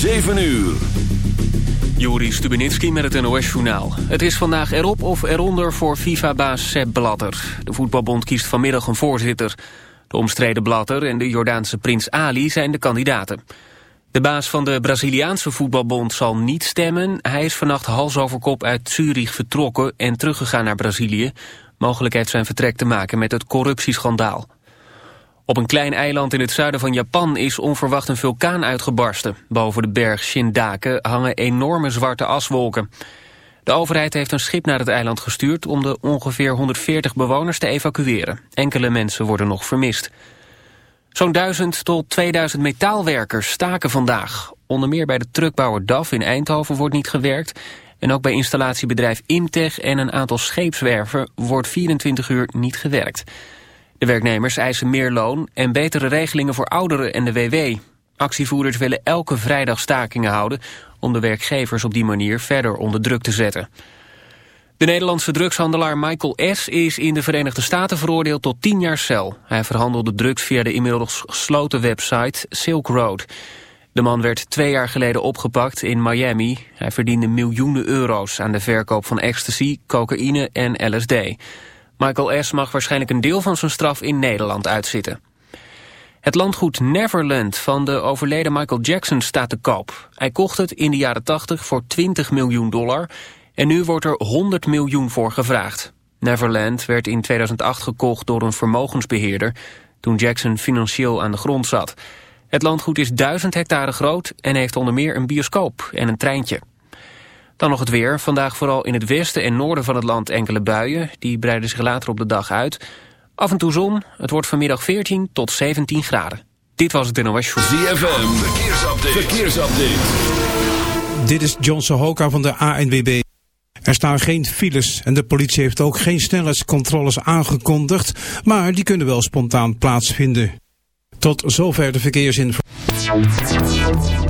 7 uur. Juri Stubenitski met het NOS-journaal. Het is vandaag erop of eronder voor FIFA-baas Sepp Blatter. De voetbalbond kiest vanmiddag een voorzitter. De omstreden Blatter en de Jordaanse prins Ali zijn de kandidaten. De baas van de Braziliaanse voetbalbond zal niet stemmen. Hij is vannacht hals over kop uit Zurich vertrokken en teruggegaan naar Brazilië. Mogelijk heeft zijn vertrek te maken met het corruptieschandaal. Op een klein eiland in het zuiden van Japan is onverwacht een vulkaan uitgebarsten. Boven de berg Shindake hangen enorme zwarte aswolken. De overheid heeft een schip naar het eiland gestuurd om de ongeveer 140 bewoners te evacueren. Enkele mensen worden nog vermist. Zo'n 1000 tot 2000 metaalwerkers staken vandaag. Onder meer bij de truckbouwer DAF in Eindhoven wordt niet gewerkt. En ook bij installatiebedrijf Imtech en een aantal scheepswerven wordt 24 uur niet gewerkt. De werknemers eisen meer loon en betere regelingen voor ouderen en de WW. Actievoerders willen elke vrijdag stakingen houden... om de werkgevers op die manier verder onder druk te zetten. De Nederlandse drugshandelaar Michael S. is in de Verenigde Staten veroordeeld tot 10 jaar cel. Hij verhandelde drugs via de inmiddels gesloten website Silk Road. De man werd twee jaar geleden opgepakt in Miami. Hij verdiende miljoenen euro's aan de verkoop van ecstasy, cocaïne en LSD. Michael S. mag waarschijnlijk een deel van zijn straf in Nederland uitzitten. Het landgoed Neverland van de overleden Michael Jackson staat te koop. Hij kocht het in de jaren 80 voor 20 miljoen dollar en nu wordt er 100 miljoen voor gevraagd. Neverland werd in 2008 gekocht door een vermogensbeheerder toen Jackson financieel aan de grond zat. Het landgoed is 1000 hectare groot en heeft onder meer een bioscoop en een treintje. Dan nog het weer. Vandaag vooral in het westen en noorden van het land enkele buien. Die breiden zich later op de dag uit. Af en toe zon. Het wordt vanmiddag 14 tot 17 graden. Dit was het NOS Show. ZFM. Verkeersupdate. Verkeersupdate. Dit is John Sohoka van de ANWB. Er staan geen files en de politie heeft ook geen snelheidscontroles aangekondigd, maar die kunnen wel spontaan plaatsvinden. Tot zover de verkeersinformatie.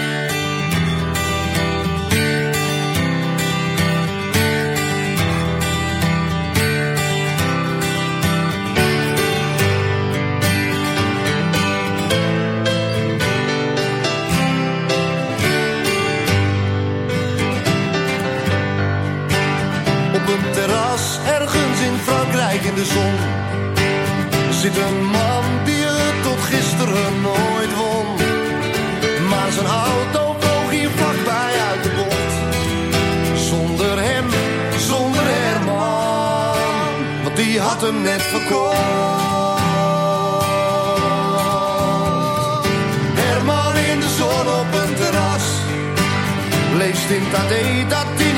Herman in de zon op een terras, leest in tate dat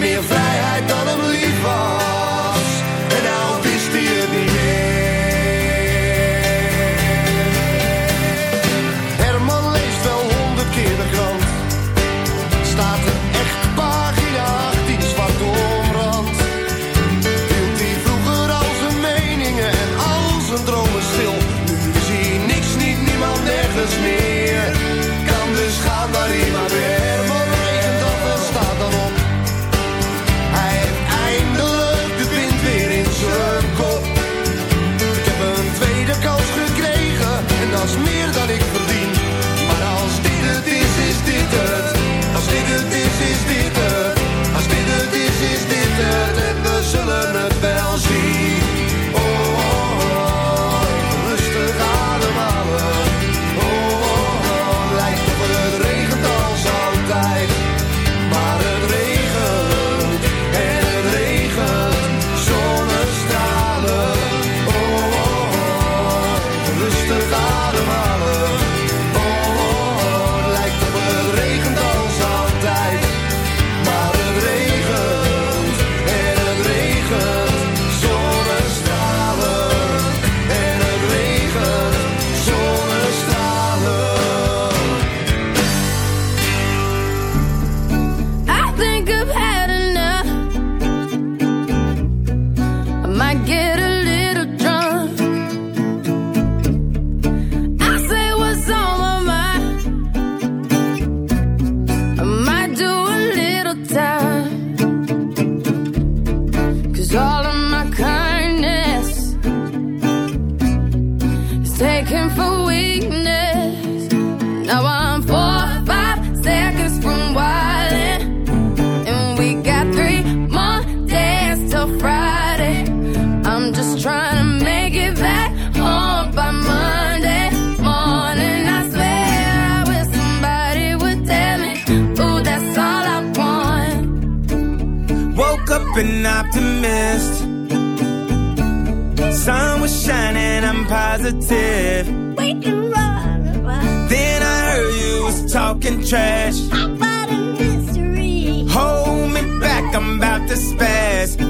me a vrij. an optimist. Sun was shining, I'm positive. Then I heard you was talking trash. How about a mystery? Hold me back, I'm about to spaz.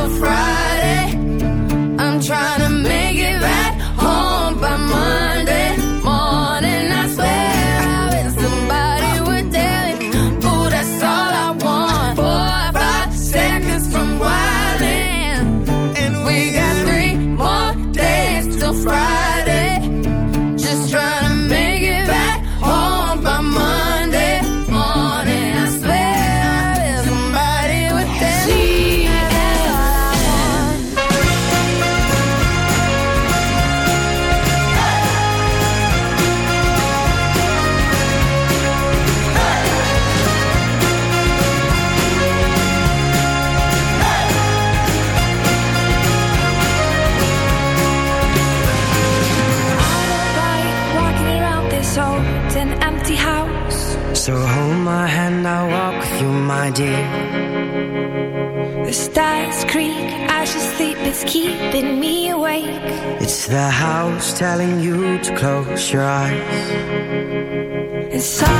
till Friday. I'm trying. As I should sleep, it's keeping me awake. It's the house telling you to close your eyes. It's.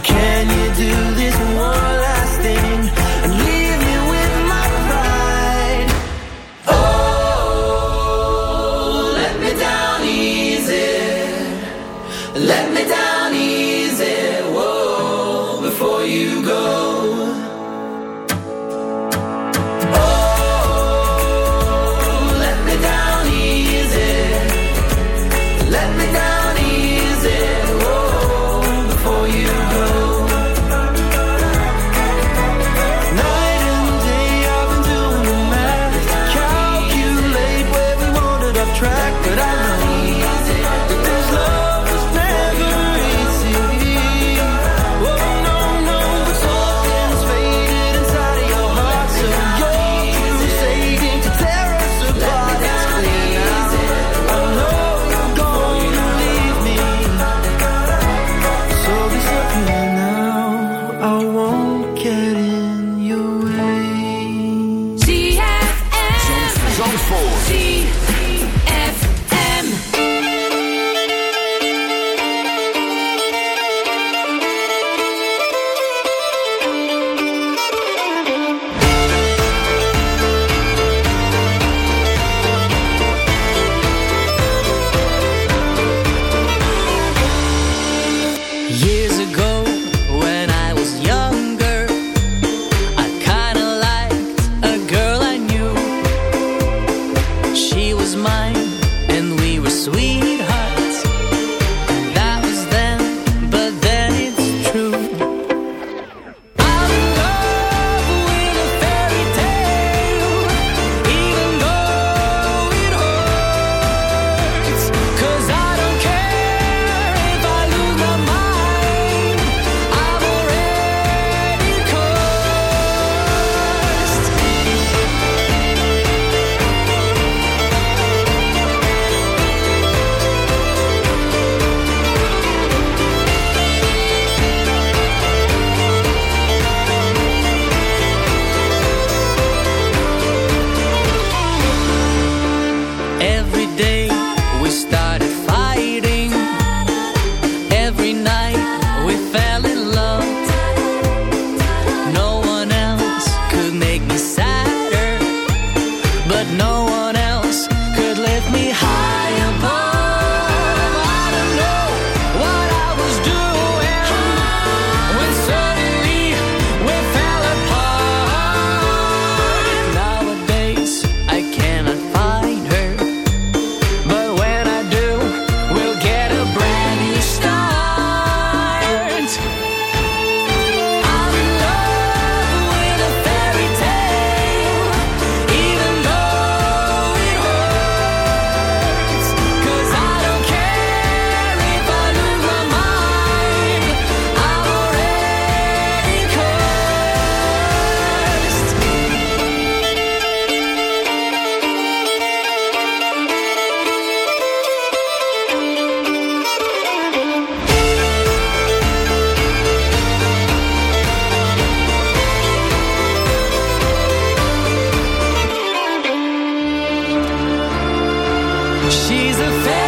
Can't She's a fan.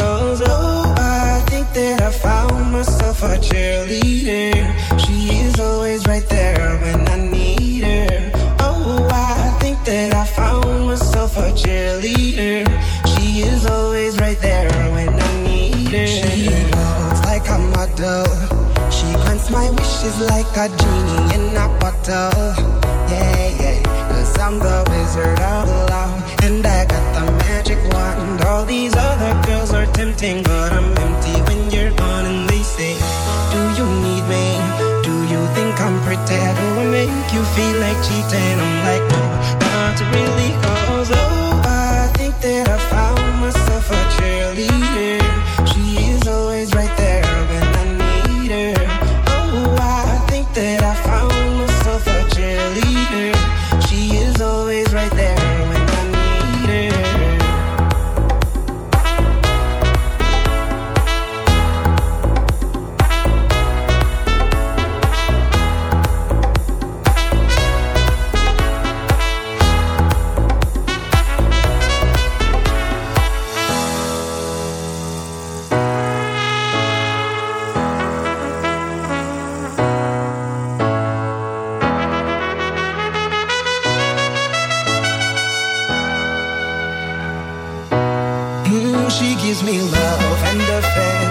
I found myself a cheerleader. She is always right there when I need her. Oh, I think that I found myself a cheerleader. She is always right there when I need her. She looks like a model. She grants my wishes like a genie in a bottle. Yeah, I'm the wizard of love. And I got the magic wand. All these other girls are tempting, but I'm empty when you're gone. And they say, Do you need me? Do you think I'm pretty? Do I make you feel like cheating? I'm like, No, not really. Cause oh, I think that I found myself a cheerleader. brings me love and affection.